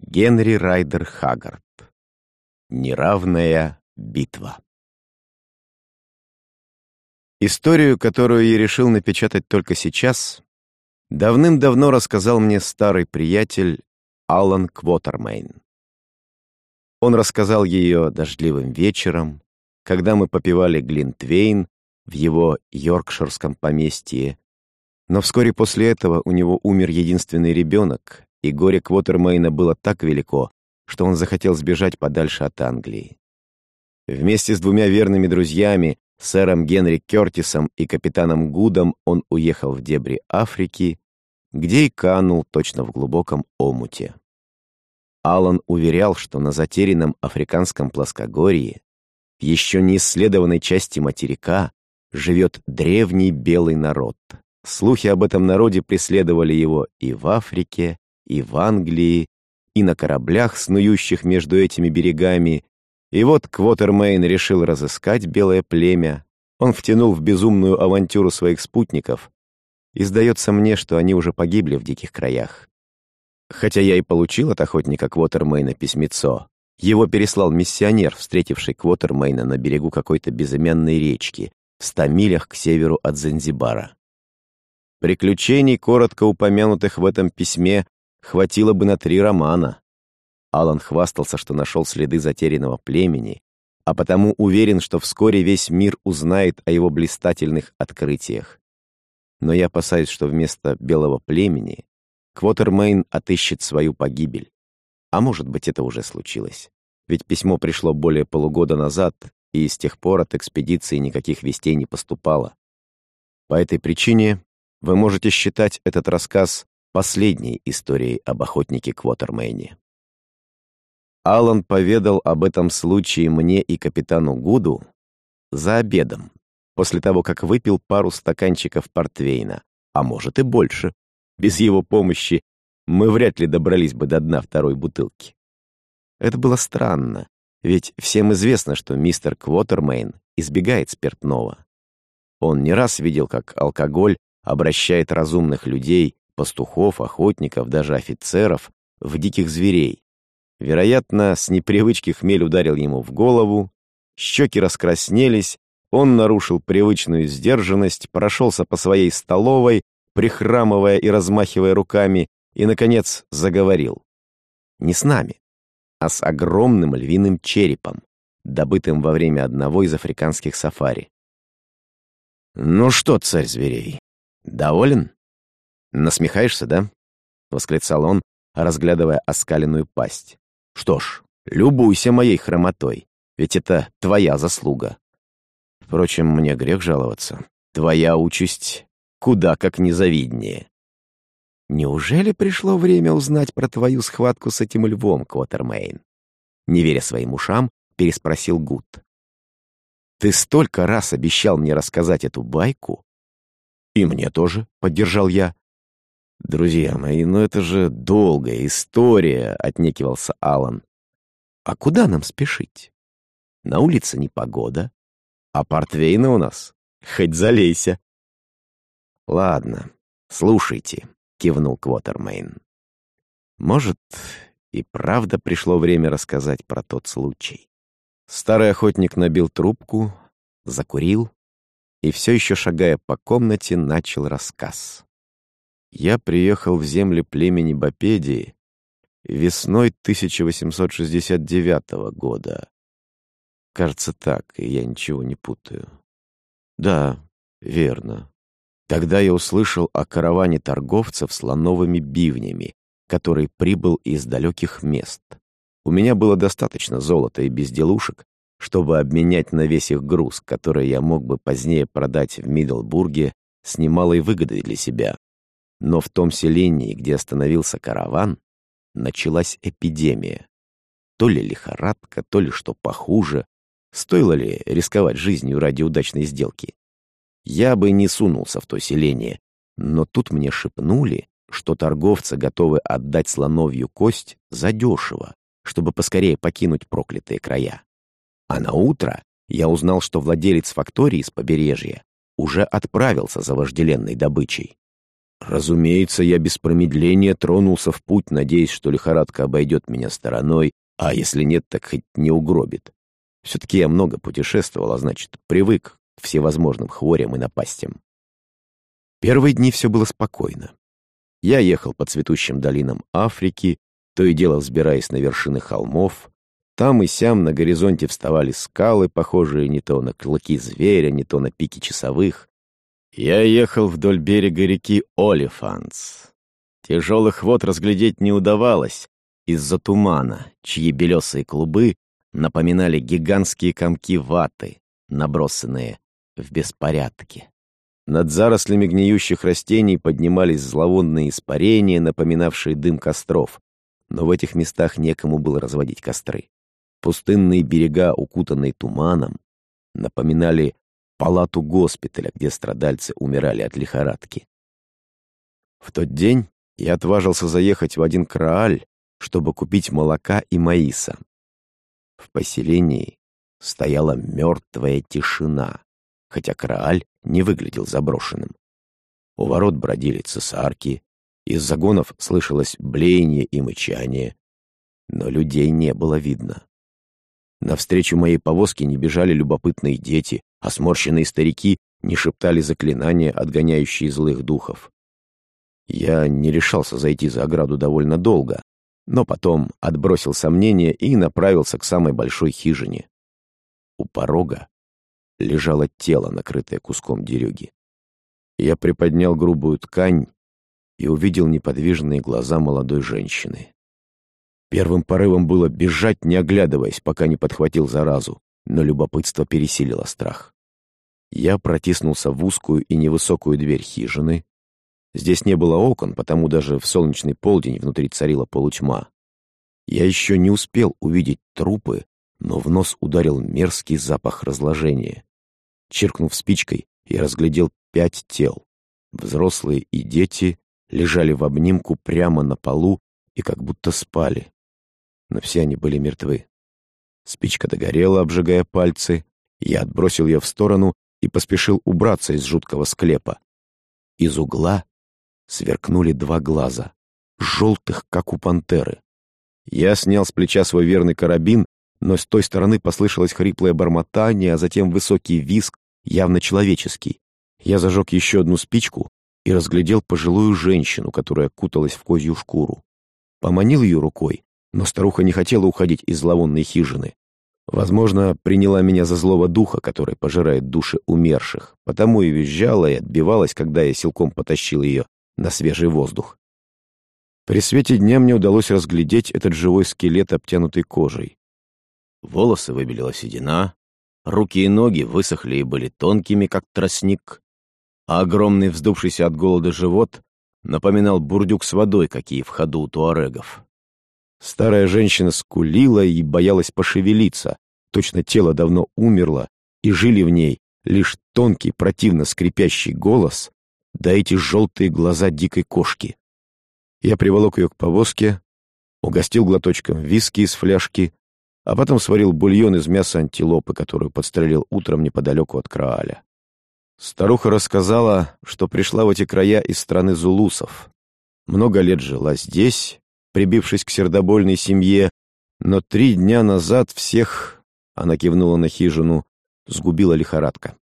Генри Райдер Хаггард. Неравная битва. Историю, которую я решил напечатать только сейчас, давным-давно рассказал мне старый приятель Алан Квотермейн. Он рассказал ее дождливым вечером, когда мы попивали Глинтвейн в его йоркширском поместье, но вскоре после этого у него умер единственный ребенок, и горе Квотермейна было так велико, что он захотел сбежать подальше от Англии. Вместе с двумя верными друзьями, сэром Генри Кертисом и капитаном Гудом, он уехал в дебри Африки, где и канул точно в глубоком омуте. Алан уверял, что на затерянном африканском плоскогорье, еще не исследованной части материка, живет древний белый народ. Слухи об этом народе преследовали его и в Африке, и в Англии, и на кораблях, снующих между этими берегами. И вот Квотермейн решил разыскать белое племя. Он втянул в безумную авантюру своих спутников. И сдается мне, что они уже погибли в диких краях. Хотя я и получил от охотника Квотермейна письмецо. Его переслал миссионер, встретивший Квотермейна на берегу какой-то безымянной речки, в ста милях к северу от Занзибара. Приключений, коротко упомянутых в этом письме, хватило бы на три романа. Алан хвастался, что нашел следы затерянного племени, а потому уверен, что вскоре весь мир узнает о его блистательных открытиях. Но я опасаюсь, что вместо белого племени Квотермейн отыщет свою погибель. А может быть, это уже случилось. Ведь письмо пришло более полугода назад, и с тех пор от экспедиции никаких вестей не поступало. По этой причине вы можете считать этот рассказ последней историей об охотнике Квотермейне. Алан поведал об этом случае мне и капитану Гуду за обедом, после того, как выпил пару стаканчиков портвейна, а может и больше. Без его помощи мы вряд ли добрались бы до дна второй бутылки. Это было странно, ведь всем известно, что мистер Квотермейн избегает спиртного. Он не раз видел, как алкоголь обращает разумных людей пастухов, охотников, даже офицеров, в диких зверей. Вероятно, с непривычки хмель ударил ему в голову, щеки раскраснелись, он нарушил привычную сдержанность, прошелся по своей столовой, прихрамывая и размахивая руками, и, наконец, заговорил. Не с нами, а с огромным львиным черепом, добытым во время одного из африканских сафари. «Ну что, царь зверей, доволен?» «Насмехаешься, да?» — восклицал он, разглядывая оскаленную пасть. «Что ж, любуйся моей хромотой, ведь это твоя заслуга. Впрочем, мне грех жаловаться. Твоя участь куда как незавиднее». «Неужели пришло время узнать про твою схватку с этим львом, Квотермейн?» Не веря своим ушам, переспросил Гуд. «Ты столько раз обещал мне рассказать эту байку?» «И мне тоже», — поддержал я. «Друзья мои, ну это же долгая история», — отнекивался Алан. «А куда нам спешить? На улице непогода, а портвейна у нас хоть залейся». «Ладно, слушайте», — кивнул Квотермейн. «Может, и правда пришло время рассказать про тот случай». Старый охотник набил трубку, закурил и, все еще шагая по комнате, начал рассказ. Я приехал в земли племени Бапедии весной 1869 года. Кажется так, и я ничего не путаю. Да, верно. Тогда я услышал о караване торговцев слоновыми бивнями, который прибыл из далеких мест. У меня было достаточно золота и безделушек, чтобы обменять на весь их груз, который я мог бы позднее продать в Мидлбурге с немалой выгодой для себя. Но в том селении, где остановился караван, началась эпидемия. То ли лихорадка, то ли что похуже. Стоило ли рисковать жизнью ради удачной сделки? Я бы не сунулся в то селение, но тут мне шепнули, что торговцы готовы отдать слоновью кость задешево, чтобы поскорее покинуть проклятые края. А на утро я узнал, что владелец фактории с побережья уже отправился за вожделенной добычей. Разумеется, я без промедления тронулся в путь, надеясь, что лихорадка обойдет меня стороной, а если нет, так хоть не угробит. Все-таки я много путешествовал, а значит, привык к всевозможным хворям и напастям. Первые дни все было спокойно. Я ехал по цветущим долинам Африки, то и дело взбираясь на вершины холмов. Там и сям на горизонте вставали скалы, похожие не то на клыки зверя, не то на пики часовых. Я ехал вдоль берега реки Олифанс. Тяжелых вод разглядеть не удавалось из-за тумана, чьи белесые клубы напоминали гигантские комки ваты, набросанные в беспорядке. Над зарослями гниющих растений поднимались зловонные испарения, напоминавшие дым костров. Но в этих местах некому было разводить костры. Пустынные берега, укутанные туманом, напоминали палату госпиталя, где страдальцы умирали от лихорадки. В тот день я отважился заехать в один крааль, чтобы купить молока и маиса. В поселении стояла мертвая тишина, хотя крааль не выглядел заброшенным. У ворот бродили цесарки, из загонов слышалось блеяние и мычание, но людей не было видно. Навстречу моей повозке не бежали любопытные дети, а сморщенные старики не шептали заклинания, отгоняющие злых духов. Я не решался зайти за ограду довольно долго, но потом отбросил сомнения и направился к самой большой хижине. У порога лежало тело, накрытое куском дерюги. Я приподнял грубую ткань и увидел неподвижные глаза молодой женщины. Первым порывом было бежать, не оглядываясь, пока не подхватил заразу, но любопытство пересилило страх. Я протиснулся в узкую и невысокую дверь хижины. Здесь не было окон, потому даже в солнечный полдень внутри царила полутьма. Я еще не успел увидеть трупы, но в нос ударил мерзкий запах разложения. Чиркнув спичкой, я разглядел пять тел. Взрослые и дети лежали в обнимку прямо на полу и как будто спали. Но все они были мертвы. Спичка догорела, обжигая пальцы. Я отбросил ее в сторону и поспешил убраться из жуткого склепа. Из угла сверкнули два глаза, желтых, как у пантеры. Я снял с плеча свой верный карабин но с той стороны послышалось хриплое бормотание, а затем высокий визг, явно человеческий. Я зажег еще одну спичку и разглядел пожилую женщину, которая куталась в козью шкуру. Поманил ее рукой, но старуха не хотела уходить из зловонной хижины. Возможно, приняла меня за злого духа, который пожирает души умерших, потому и визжала и отбивалась, когда я силком потащил ее на свежий воздух. При свете дня мне удалось разглядеть этот живой скелет, обтянутый кожей. Волосы выбелила седина, руки и ноги высохли и были тонкими, как тростник, а огромный вздувшийся от голода живот напоминал бурдюк с водой, какие в ходу у туарегов. Старая женщина скулила и боялась пошевелиться, точно тело давно умерло, и жили в ней лишь тонкий, противно скрипящий голос, да эти желтые глаза дикой кошки. Я приволок ее к повозке, угостил глоточком виски из фляжки а потом сварил бульон из мяса антилопы, которую подстрелил утром неподалеку от Крааля. Старуха рассказала, что пришла в эти края из страны зулусов. Много лет жила здесь, прибившись к сердобольной семье, но три дня назад всех, она кивнула на хижину, сгубила лихорадка.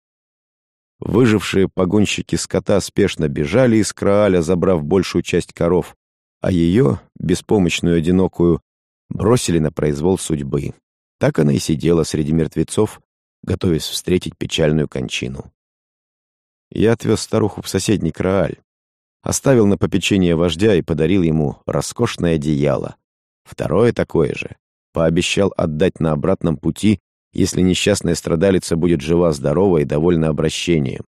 Выжившие погонщики скота спешно бежали из Крааля, забрав большую часть коров, а ее, беспомощную одинокую, бросили на произвол судьбы. Так она и сидела среди мертвецов, готовясь встретить печальную кончину. Я отвез старуху в соседний Крааль, оставил на попечение вождя и подарил ему роскошное одеяло. Второе такое же. Пообещал отдать на обратном пути, если несчастная страдалица будет жива-здорова и довольна обращением.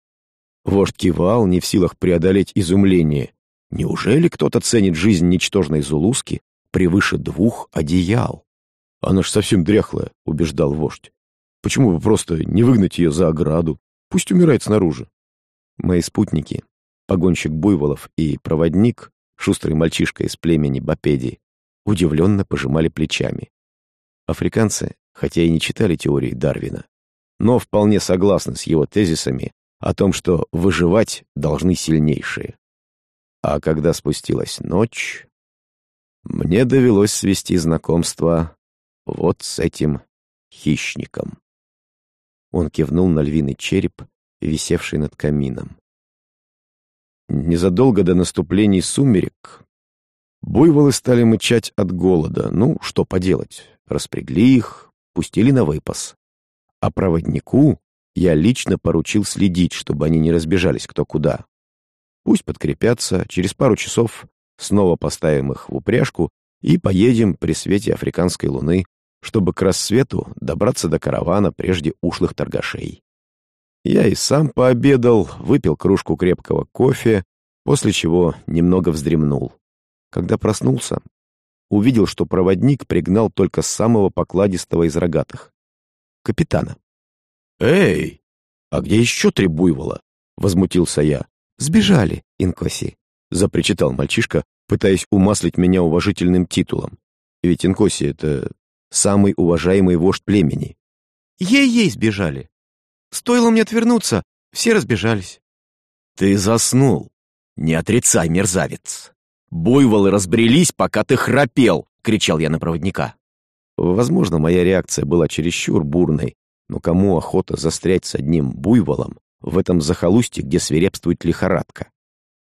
Вождь кивал, не в силах преодолеть изумление. Неужели кто-то ценит жизнь ничтожной Зулуски превыше двух одеял. Она ж совсем дряхлая, убеждал вождь. Почему бы просто не выгнать ее за ограду? Пусть умирает снаружи. Мои спутники, погонщик буйволов и проводник, шустрый мальчишка из племени Бапеди, удивленно пожимали плечами. Африканцы, хотя и не читали теории Дарвина, но вполне согласны с его тезисами о том, что выживать должны сильнейшие. А когда спустилась ночь, мне довелось свести знакомство вот с этим хищником. Он кивнул на львиный череп, висевший над камином. Незадолго до наступления сумерек буйволы стали мычать от голода. Ну, что поделать, распрягли их, пустили на выпас. А проводнику я лично поручил следить, чтобы они не разбежались кто куда. Пусть подкрепятся, через пару часов снова поставим их в упряжку и поедем при свете африканской луны, чтобы к рассвету добраться до каравана прежде ушлых торгашей. Я и сам пообедал, выпил кружку крепкого кофе, после чего немного вздремнул. Когда проснулся, увидел, что проводник пригнал только самого покладистого из рогатых — капитана. «Эй, а где еще три буйвола?» — возмутился я. «Сбежали, Инкоси», — запричитал мальчишка, пытаясь умаслить меня уважительным титулом. Ведь Инкоси — это самый уважаемый вождь племени. Ей-ей сбежали. Стоило мне отвернуться, все разбежались. Ты заснул. Не отрицай, мерзавец. Буйволы разбрелись, пока ты храпел, кричал я на проводника. Возможно, моя реакция была чересчур бурной, но кому охота застрять с одним буйволом в этом захолустье, где свирепствует лихорадка?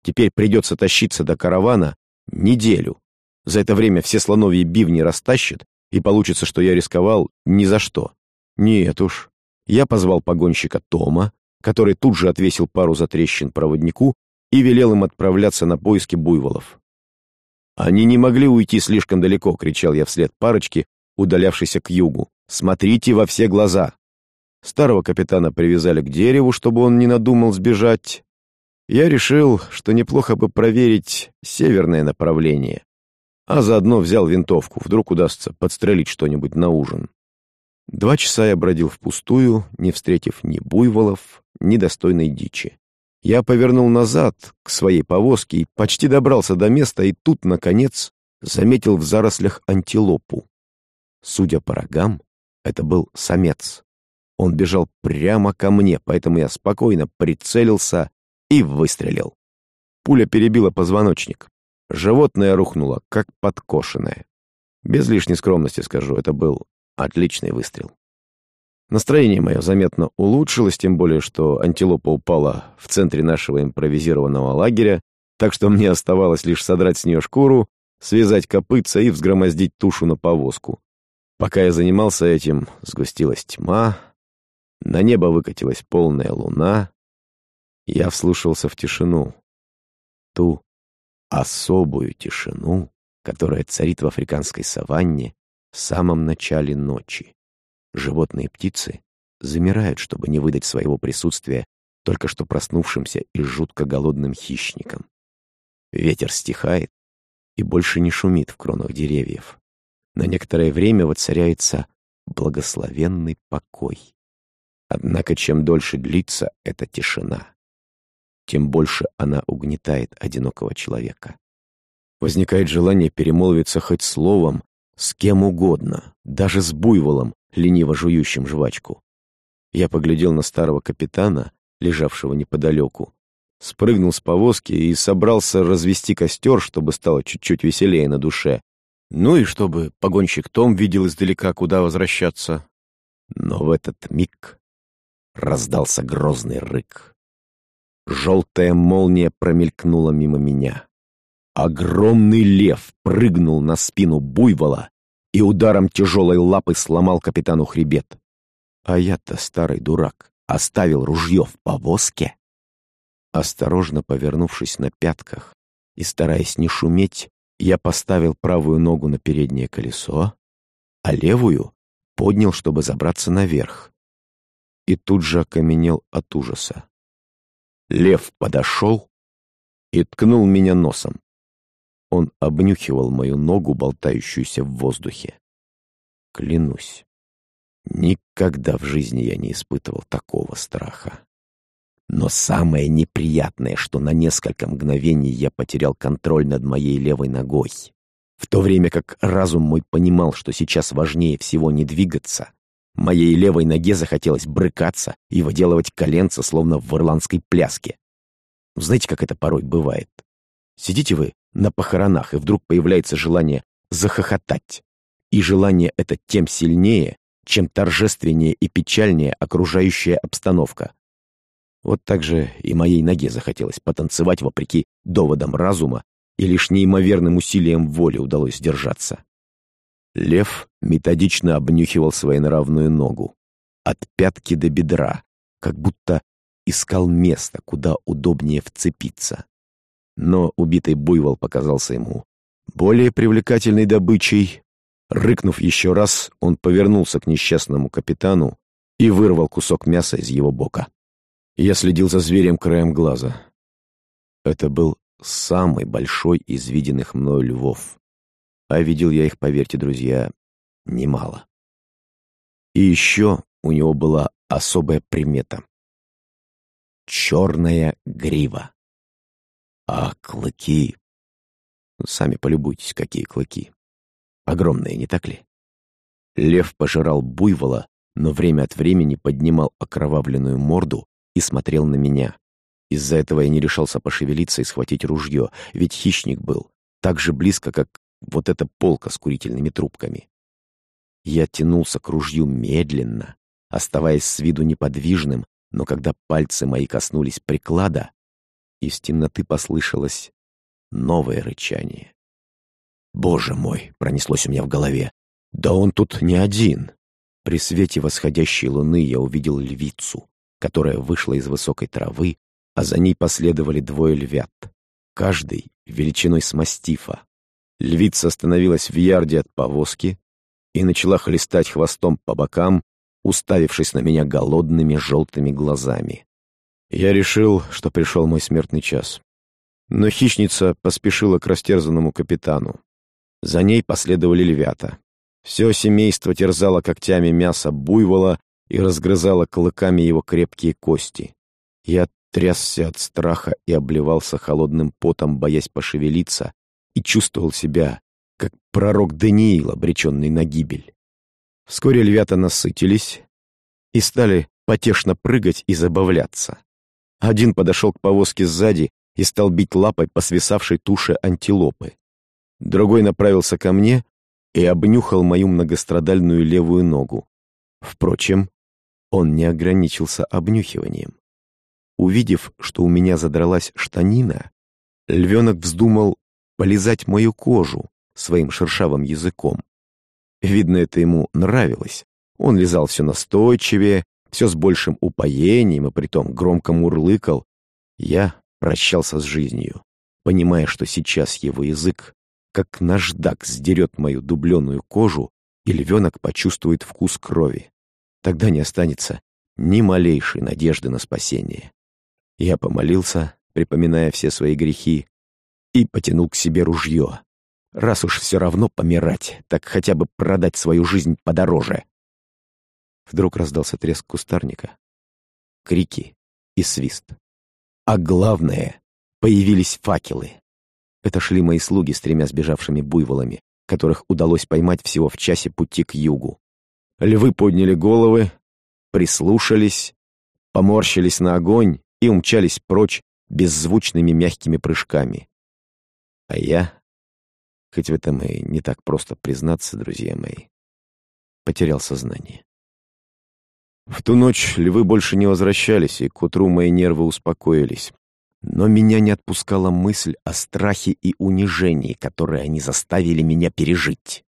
Теперь придется тащиться до каравана неделю. За это время все слоновьи бивни растащат, и получится, что я рисковал ни за что. Нет уж. Я позвал погонщика Тома, который тут же отвесил пару затрещин проводнику и велел им отправляться на поиски буйволов. «Они не могли уйти слишком далеко», — кричал я вслед парочке, удалявшейся к югу. «Смотрите во все глаза!» Старого капитана привязали к дереву, чтобы он не надумал сбежать. Я решил, что неплохо бы проверить северное направление а заодно взял винтовку, вдруг удастся подстрелить что-нибудь на ужин. Два часа я бродил впустую, не встретив ни буйволов, ни достойной дичи. Я повернул назад, к своей повозке, и почти добрался до места, и тут, наконец, заметил в зарослях антилопу. Судя по рогам, это был самец. Он бежал прямо ко мне, поэтому я спокойно прицелился и выстрелил. Пуля перебила позвоночник. Животное рухнуло, как подкошенное. Без лишней скромности скажу, это был отличный выстрел. Настроение мое заметно улучшилось, тем более, что антилопа упала в центре нашего импровизированного лагеря, так что мне оставалось лишь содрать с нее шкуру, связать копытца и взгромоздить тушу на повозку. Пока я занимался этим, сгустилась тьма, на небо выкатилась полная луна. Я вслушался в тишину, ту, особую тишину, которая царит в африканской саванне в самом начале ночи. Животные птицы замирают, чтобы не выдать своего присутствия только что проснувшимся и жутко голодным хищникам. Ветер стихает и больше не шумит в кронах деревьев. На некоторое время воцаряется благословенный покой. Однако чем дольше длится эта тишина, тем больше она угнетает одинокого человека. Возникает желание перемолвиться хоть словом с кем угодно, даже с буйволом, лениво жующим жвачку. Я поглядел на старого капитана, лежавшего неподалеку, спрыгнул с повозки и собрался развести костер, чтобы стало чуть-чуть веселее на душе. Ну и чтобы погонщик Том видел издалека, куда возвращаться. Но в этот миг раздался грозный рык. Желтая молния промелькнула мимо меня. Огромный лев прыгнул на спину буйвола и ударом тяжелой лапы сломал капитану хребет. А я-то, старый дурак, оставил ружье в повозке. Осторожно повернувшись на пятках и стараясь не шуметь, я поставил правую ногу на переднее колесо, а левую поднял, чтобы забраться наверх. И тут же окаменел от ужаса. Лев подошел и ткнул меня носом. Он обнюхивал мою ногу, болтающуюся в воздухе. Клянусь, никогда в жизни я не испытывал такого страха. Но самое неприятное, что на несколько мгновений я потерял контроль над моей левой ногой. В то время как разум мой понимал, что сейчас важнее всего не двигаться, Моей левой ноге захотелось брыкаться и выделывать коленца, словно в ирландской пляске. Знаете, как это порой бывает? Сидите вы на похоронах, и вдруг появляется желание захохотать. И желание это тем сильнее, чем торжественнее и печальнее окружающая обстановка. Вот так же и моей ноге захотелось потанцевать вопреки доводам разума, и лишь неимоверным усилием воли удалось сдержаться. Лев методично обнюхивал своенравную ногу, от пятки до бедра, как будто искал место, куда удобнее вцепиться. Но убитый буйвол показался ему более привлекательной добычей. Рыкнув еще раз, он повернулся к несчастному капитану и вырвал кусок мяса из его бока. Я следил за зверем краем глаза. Это был самый большой из виденных мною львов. А видел я их, поверьте, друзья, немало. И еще у него была особая примета. Черная грива. А клыки... Сами полюбуйтесь, какие клыки. Огромные, не так ли? Лев пожирал буйвола, но время от времени поднимал окровавленную морду и смотрел на меня. Из-за этого я не решался пошевелиться и схватить ружье, ведь хищник был так же близко, как вот эта полка с курительными трубками. Я тянулся к ружью медленно, оставаясь с виду неподвижным, но когда пальцы мои коснулись приклада, из темноты послышалось новое рычание. «Боже мой!» — пронеслось у меня в голове. «Да он тут не один!» При свете восходящей луны я увидел львицу, которая вышла из высокой травы, а за ней последовали двое львят, каждый величиной с мастифа. Львица остановилась в ярде от повозки и начала хлестать хвостом по бокам, уставившись на меня голодными желтыми глазами. Я решил, что пришел мой смертный час. Но хищница поспешила к растерзанному капитану. За ней последовали львята. Все семейство терзало когтями мясо буйвола и разгрызала клыками его крепкие кости. Я трясся от страха и обливался холодным потом, боясь пошевелиться, и чувствовал себя, как пророк Даниил, обреченный на гибель. Вскоре львята насытились и стали потешно прыгать и забавляться. Один подошел к повозке сзади и стал бить лапой по свисавшей туше антилопы. Другой направился ко мне и обнюхал мою многострадальную левую ногу. Впрочем, он не ограничился обнюхиванием. Увидев, что у меня задралась штанина, львенок вздумал полизать мою кожу своим шершавым языком. Видно, это ему нравилось. Он лизал все настойчивее, все с большим упоением и притом громко мурлыкал. Я прощался с жизнью, понимая, что сейчас его язык, как наждак, сдерет мою дубленую кожу, и львенок почувствует вкус крови. Тогда не останется ни малейшей надежды на спасение. Я помолился, припоминая все свои грехи, и потянул к себе ружье. Раз уж все равно помирать, так хотя бы продать свою жизнь подороже. Вдруг раздался треск кустарника, крики и свист. А главное, появились факелы. Это шли мои слуги с тремя сбежавшими буйволами, которых удалось поймать всего в часе пути к югу. Львы подняли головы, прислушались, поморщились на огонь и умчались прочь беззвучными мягкими прыжками. А я, хоть в этом и не так просто признаться, друзья мои, потерял сознание. В ту ночь львы больше не возвращались, и к утру мои нервы успокоились. Но меня не отпускала мысль о страхе и унижении, которые они заставили меня пережить.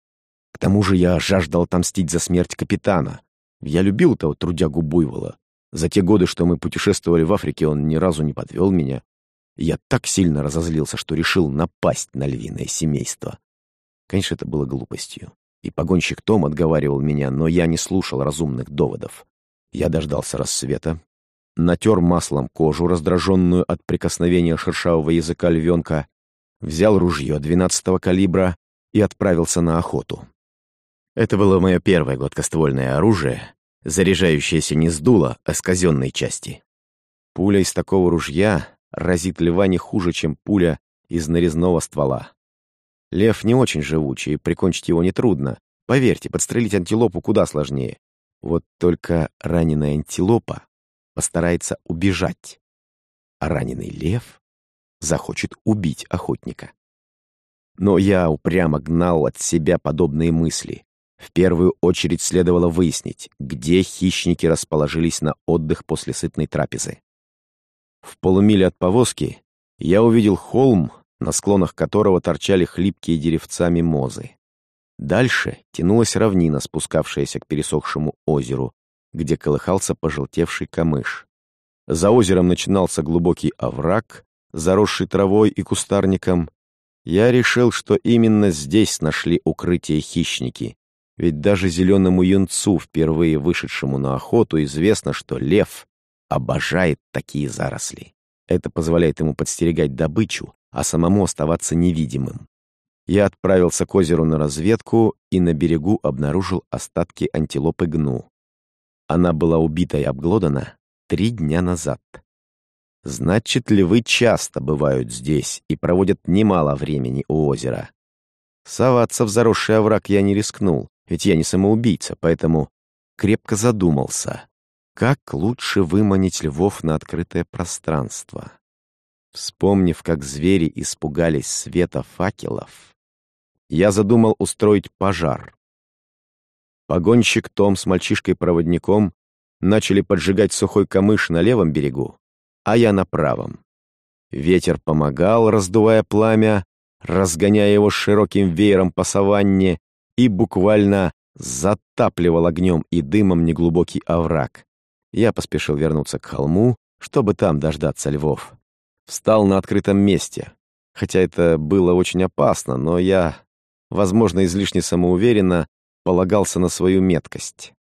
К тому же я жаждал отомстить за смерть капитана. Я любил того трудягу Буйвола. За те годы, что мы путешествовали в Африке, он ни разу не подвел меня. Я так сильно разозлился, что решил напасть на львиное семейство. Конечно, это было глупостью. И погонщик Том отговаривал меня, но я не слушал разумных доводов. Я дождался рассвета, натер маслом кожу, раздраженную от прикосновения шершавого языка львенка, взял ружье двенадцатого калибра и отправился на охоту. Это было мое первое гладкоствольное оружие, заряжающееся не с дула, а с казенной части. Пуля из такого ружья разит льва не хуже, чем пуля из нарезного ствола. Лев не очень живучий, прикончить его нетрудно. Поверьте, подстрелить антилопу куда сложнее. Вот только раненая антилопа постарается убежать, а раненый лев захочет убить охотника. Но я упрямо гнал от себя подобные мысли. В первую очередь следовало выяснить, где хищники расположились на отдых после сытной трапезы. В полумиле от повозки я увидел холм, на склонах которого торчали хлипкие деревца мимозы. Дальше тянулась равнина, спускавшаяся к пересохшему озеру, где колыхался пожелтевший камыш. За озером начинался глубокий овраг, заросший травой и кустарником. Я решил, что именно здесь нашли укрытие хищники, ведь даже зеленому юнцу, впервые вышедшему на охоту, известно, что лев обожает такие заросли. Это позволяет ему подстерегать добычу, а самому оставаться невидимым. Я отправился к озеру на разведку и на берегу обнаружил остатки антилопы гну. Она была убита и обглодана три дня назад. Значит, львы часто бывают здесь и проводят немало времени у озера. Соваться в заросший овраг я не рискнул, ведь я не самоубийца, поэтому крепко задумался, как лучше выманить львов на открытое пространство. Вспомнив, как звери испугались света факелов, я задумал устроить пожар. Погонщик Том с мальчишкой-проводником начали поджигать сухой камыш на левом берегу, а я на правом. Ветер помогал, раздувая пламя, разгоняя его широким веером по саванне и буквально затапливал огнем и дымом неглубокий овраг. Я поспешил вернуться к холму, чтобы там дождаться львов. Встал на открытом месте. Хотя это было очень опасно, но я возможно, излишне самоуверенно, полагался на свою меткость.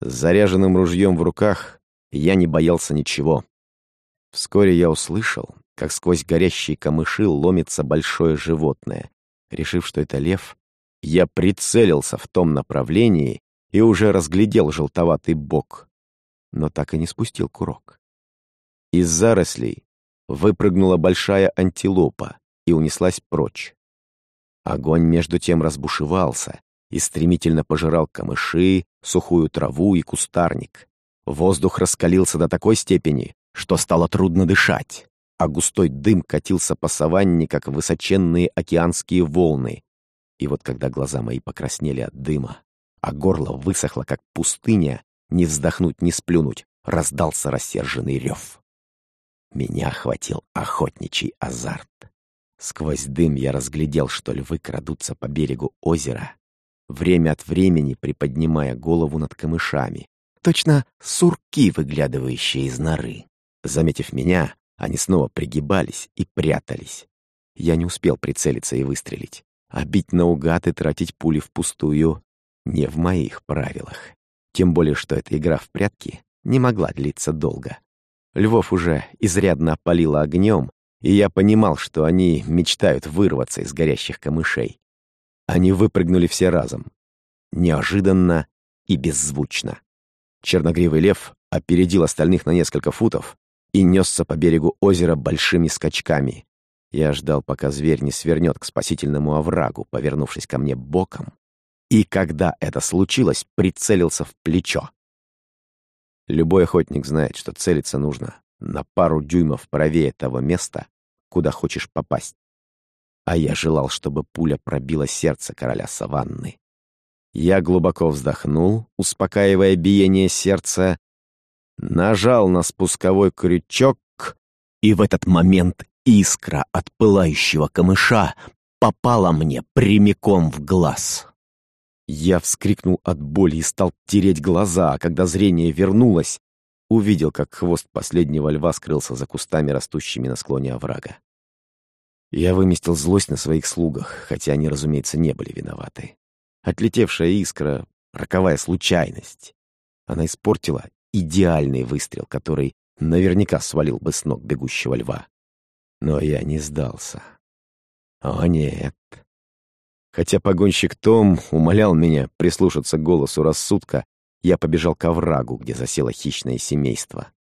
С заряженным ружьем в руках я не боялся ничего. Вскоре я услышал, как сквозь горящие камыши ломится большое животное. Решив, что это лев, я прицелился в том направлении и уже разглядел желтоватый бок, но так и не спустил курок. Из зарослей выпрыгнула большая антилопа и унеслась прочь. Огонь между тем разбушевался и стремительно пожирал камыши, сухую траву и кустарник. Воздух раскалился до такой степени, что стало трудно дышать, а густой дым катился по саванне, как высоченные океанские волны. И вот когда глаза мои покраснели от дыма, а горло высохло, как пустыня, не вздохнуть, не сплюнуть, раздался рассерженный рев. Меня охватил охотничий азарт. Сквозь дым я разглядел, что львы крадутся по берегу озера, время от времени приподнимая голову над камышами. Точно сурки, выглядывающие из норы. Заметив меня, они снова пригибались и прятались. Я не успел прицелиться и выстрелить. А бить наугад и тратить пули впустую не в моих правилах. Тем более, что эта игра в прятки не могла длиться долго. Львов уже изрядно опалило огнем, и я понимал, что они мечтают вырваться из горящих камышей. Они выпрыгнули все разом. Неожиданно и беззвучно. Черногривый лев опередил остальных на несколько футов и несся по берегу озера большими скачками. Я ждал, пока зверь не свернет к спасительному оврагу, повернувшись ко мне боком, и когда это случилось, прицелился в плечо. Любой охотник знает, что целиться нужно на пару дюймов правее того места, куда хочешь попасть. А я желал, чтобы пуля пробила сердце короля саванны. Я глубоко вздохнул, успокаивая биение сердца, нажал на спусковой крючок, и в этот момент искра от пылающего камыша попала мне прямиком в глаз. Я вскрикнул от боли и стал тереть глаза, а когда зрение вернулось, увидел, как хвост последнего льва скрылся за кустами, растущими на склоне оврага. Я выместил злость на своих слугах, хотя они, разумеется, не были виноваты. Отлетевшая искра — роковая случайность. Она испортила идеальный выстрел, который наверняка свалил бы с ног бегущего льва. Но я не сдался. О, нет. Хотя погонщик Том умолял меня прислушаться к голосу рассудка, я побежал к оврагу, где засело хищное семейство.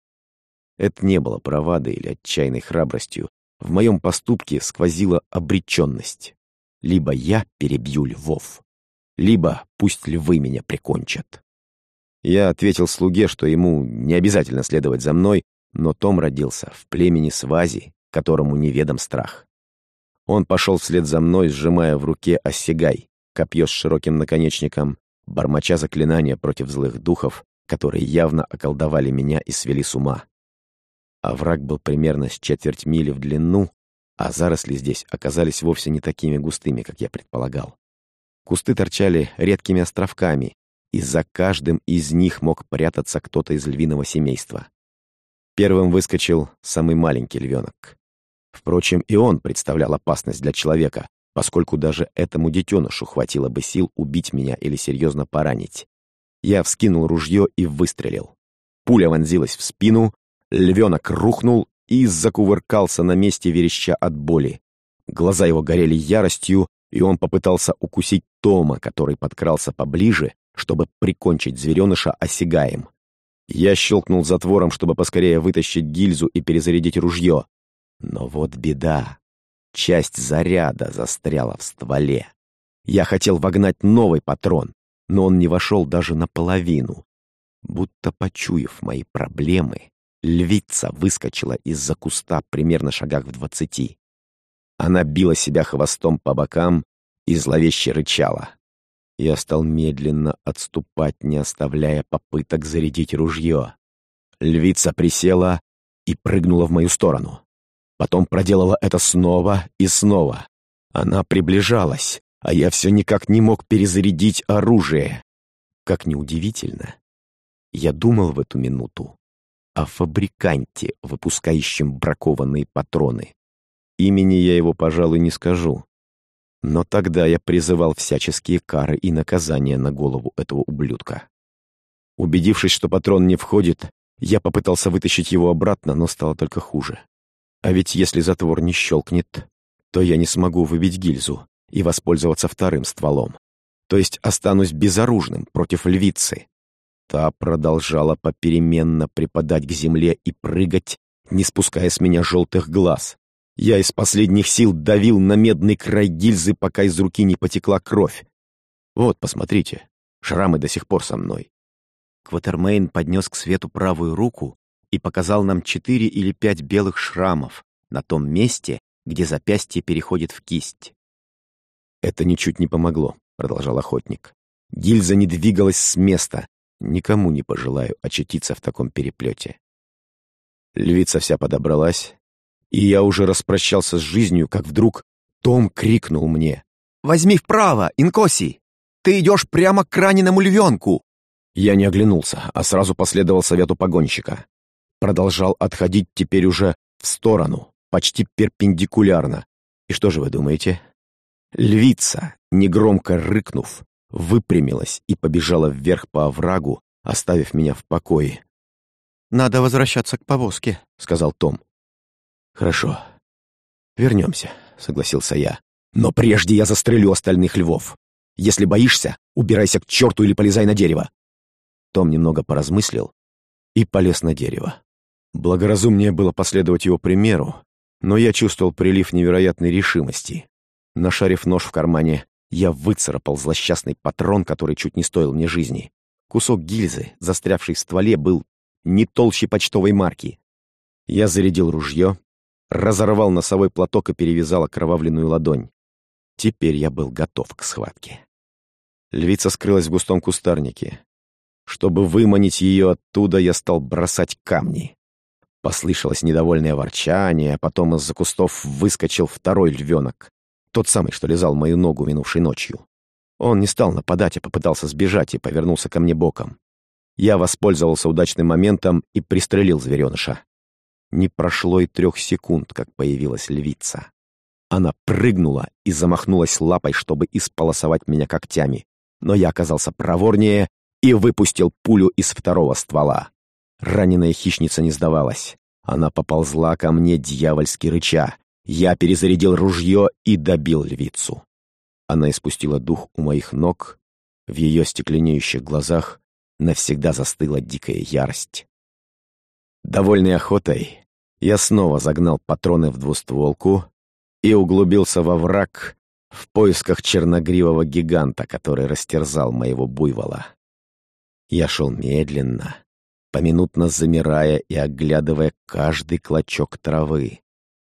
Это не было бравадой или отчаянной храбростью, в моем поступке сквозила обреченность. Либо я перебью львов, либо пусть львы меня прикончат. Я ответил слуге, что ему не обязательно следовать за мной, но Том родился в племени Свази которому неведом страх. Он пошел вслед за мной, сжимая в руке осягай, копье с широким наконечником, бормоча заклинания против злых духов, которые явно околдовали меня и свели с ума. А враг был примерно с четверть мили в длину, а заросли здесь оказались вовсе не такими густыми, как я предполагал. Кусты торчали редкими островками, и за каждым из них мог прятаться кто-то из львиного семейства. Первым выскочил самый маленький львенок. Впрочем, и он представлял опасность для человека, поскольку даже этому детенышу хватило бы сил убить меня или серьезно поранить. Я вскинул ружье и выстрелил. Пуля вонзилась в спину, львенок рухнул и закувыркался на месте, вереща от боли. Глаза его горели яростью, и он попытался укусить Тома, который подкрался поближе, чтобы прикончить звереныша осягаем. Я щелкнул затвором, чтобы поскорее вытащить гильзу и перезарядить ружье. Но вот беда. Часть заряда застряла в стволе. Я хотел вогнать новый патрон, но он не вошел даже наполовину. Будто почуяв мои проблемы, львица выскочила из-за куста примерно шагах в двадцати. Она била себя хвостом по бокам и зловеще рычала. Я стал медленно отступать, не оставляя попыток зарядить ружье. Львица присела и прыгнула в мою сторону. Потом проделала это снова и снова. Она приближалась, а я все никак не мог перезарядить оружие. Как неудивительно, я думал в эту минуту о фабриканте, выпускающем бракованные патроны. Имени я его, пожалуй, не скажу. Но тогда я призывал всяческие кары и наказания на голову этого ублюдка. Убедившись, что патрон не входит, я попытался вытащить его обратно, но стало только хуже. А ведь если затвор не щелкнет, то я не смогу выбить гильзу и воспользоваться вторым стволом. То есть останусь безоружным против львицы. Та продолжала попеременно припадать к земле и прыгать, не спуская с меня желтых глаз. Я из последних сил давил на медный край гильзы, пока из руки не потекла кровь. Вот, посмотрите, шрамы до сих пор со мной. Кватермейн поднес к свету правую руку и показал нам четыре или пять белых шрамов на том месте, где запястье переходит в кисть. «Это ничуть не помогло», — продолжал охотник. «Гильза не двигалась с места. Никому не пожелаю очутиться в таком переплете». Львица вся подобралась, и я уже распрощался с жизнью, как вдруг Том крикнул мне. «Возьми вправо, Инкоси! Ты идешь прямо к раненому львенку!» Я не оглянулся, а сразу последовал совету погонщика продолжал отходить теперь уже в сторону, почти перпендикулярно. И что же вы думаете? Львица, негромко рыкнув, выпрямилась и побежала вверх по оврагу, оставив меня в покое. «Надо возвращаться к повозке», — сказал Том. «Хорошо. Вернемся», — согласился я. «Но прежде я застрелю остальных львов. Если боишься, убирайся к черту или полезай на дерево». Том немного поразмыслил и полез на дерево. Благоразумнее было последовать его примеру, но я чувствовал прилив невероятной решимости. Нашарив нож в кармане, я выцарапал злосчастный патрон, который чуть не стоил мне жизни. Кусок гильзы, застрявший в стволе, был не толще почтовой марки. Я зарядил ружье, разорвал носовой платок и перевязал окровавленную ладонь. Теперь я был готов к схватке. Львица скрылась в густом кустарнике. Чтобы выманить ее оттуда, я стал бросать камни. Послышалось недовольное ворчание, потом из-за кустов выскочил второй львенок. Тот самый, что лизал мою ногу минувшей ночью. Он не стал нападать, а попытался сбежать и повернулся ко мне боком. Я воспользовался удачным моментом и пристрелил звереныша. Не прошло и трех секунд, как появилась львица. Она прыгнула и замахнулась лапой, чтобы исполосовать меня когтями, но я оказался проворнее и выпустил пулю из второго ствола. Раненая хищница не сдавалась. Она поползла ко мне дьявольски рыча. Я перезарядил ружье и добил львицу. Она испустила дух у моих ног. В ее стекленеющих глазах навсегда застыла дикая ярость. Довольный охотой, я снова загнал патроны в двустволку и углубился во враг в поисках черногривого гиганта, который растерзал моего буйвола. Я шел медленно, поминутно замирая и оглядывая каждый клочок травы.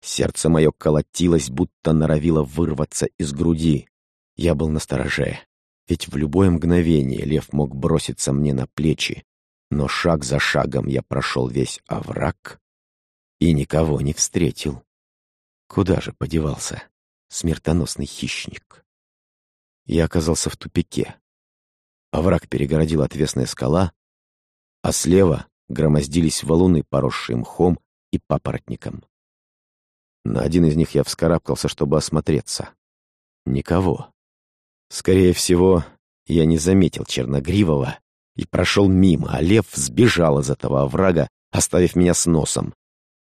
Сердце мое колотилось, будто норовило вырваться из груди. Я был настороже, ведь в любое мгновение лев мог броситься мне на плечи, но шаг за шагом я прошел весь овраг и никого не встретил. Куда же подевался смертоносный хищник? Я оказался в тупике. Овраг перегородила отвесная скала, а слева громоздились валуны, поросшие мхом и папоротником. На один из них я вскарабкался, чтобы осмотреться. Никого. Скорее всего, я не заметил Черногривого и прошел мимо, а лев сбежал из этого оврага, оставив меня с носом.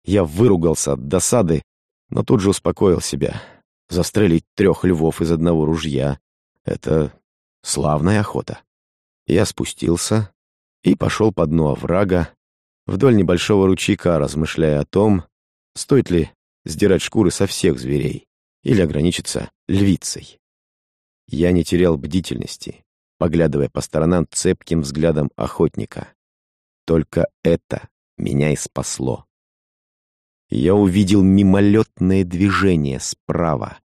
Я выругался от досады, но тут же успокоил себя. Застрелить трех львов из одного ружья — это славная охота. Я спустился и пошел по дну оврага вдоль небольшого ручейка, размышляя о том, стоит ли сдирать шкуры со всех зверей или ограничиться львицей. Я не терял бдительности, поглядывая по сторонам цепким взглядом охотника. Только это меня и спасло. Я увидел мимолетное движение справа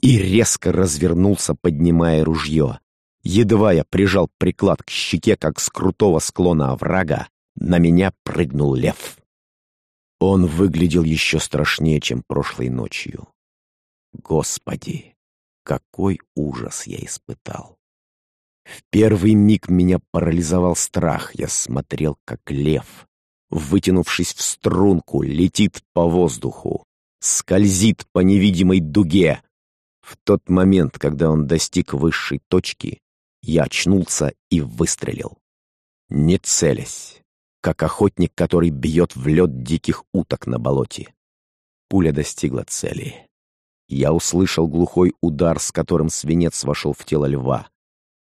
и резко развернулся, поднимая ружье. Едва я прижал приклад к щеке, как с крутого склона оврага, на меня прыгнул лев. Он выглядел еще страшнее, чем прошлой ночью. Господи, какой ужас я испытал! В первый миг меня парализовал страх. Я смотрел, как лев, вытянувшись в струнку, летит по воздуху, скользит по невидимой дуге. В тот момент, когда он достиг высшей точки, я очнулся и выстрелил. Не целясь, как охотник, который бьет в лед диких уток на болоте. Пуля достигла цели. Я услышал глухой удар, с которым свинец вошел в тело льва.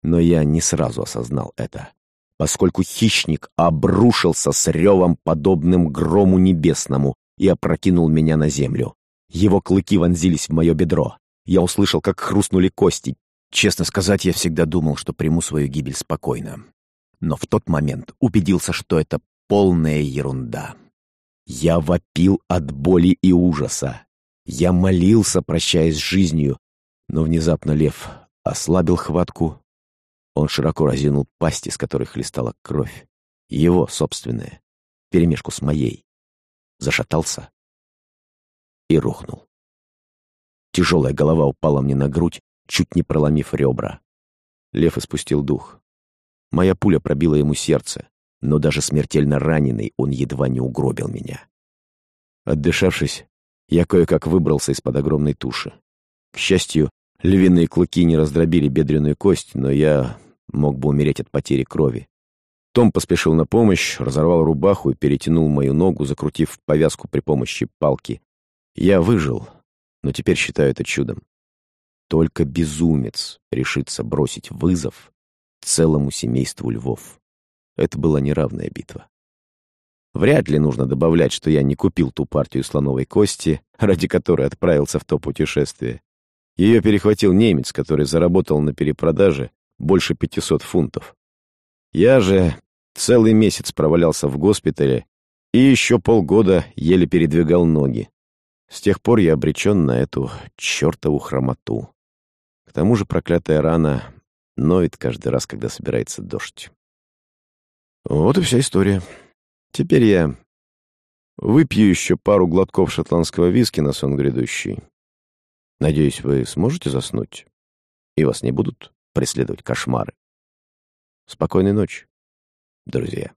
Но я не сразу осознал это, поскольку хищник обрушился с ревом, подобным грому небесному, и опрокинул меня на землю. Его клыки вонзились в мое бедро. Я услышал, как хрустнули кости. Честно сказать, я всегда думал, что приму свою гибель спокойно. Но в тот момент убедился, что это полная ерунда. Я вопил от боли и ужаса. Я молился, прощаясь с жизнью, но внезапно лев ослабил хватку. Он широко разинул пасть, из которой хлестала кровь. Его собственная, перемешку с моей. Зашатался и рухнул. Тяжелая голова упала мне на грудь, чуть не проломив ребра. Лев испустил дух. Моя пуля пробила ему сердце, но даже смертельно раненый он едва не угробил меня. Отдышавшись, я кое-как выбрался из-под огромной туши. К счастью, львиные клыки не раздробили бедренную кость, но я мог бы умереть от потери крови. Том поспешил на помощь, разорвал рубаху и перетянул мою ногу, закрутив повязку при помощи палки. Я выжил, но теперь считаю это чудом. Только безумец решится бросить вызов целому семейству львов. Это была неравная битва. Вряд ли нужно добавлять, что я не купил ту партию слоновой кости, ради которой отправился в то путешествие. Ее перехватил немец, который заработал на перепродаже больше 500 фунтов. Я же целый месяц провалялся в госпитале и еще полгода еле передвигал ноги. С тех пор я обречен на эту чертову хромоту. К тому же проклятая рана ноет каждый раз, когда собирается дождь. Вот и вся история. Теперь я выпью еще пару глотков шотландского виски на сон грядущий. Надеюсь, вы сможете заснуть, и вас не будут преследовать кошмары. Спокойной ночи, друзья.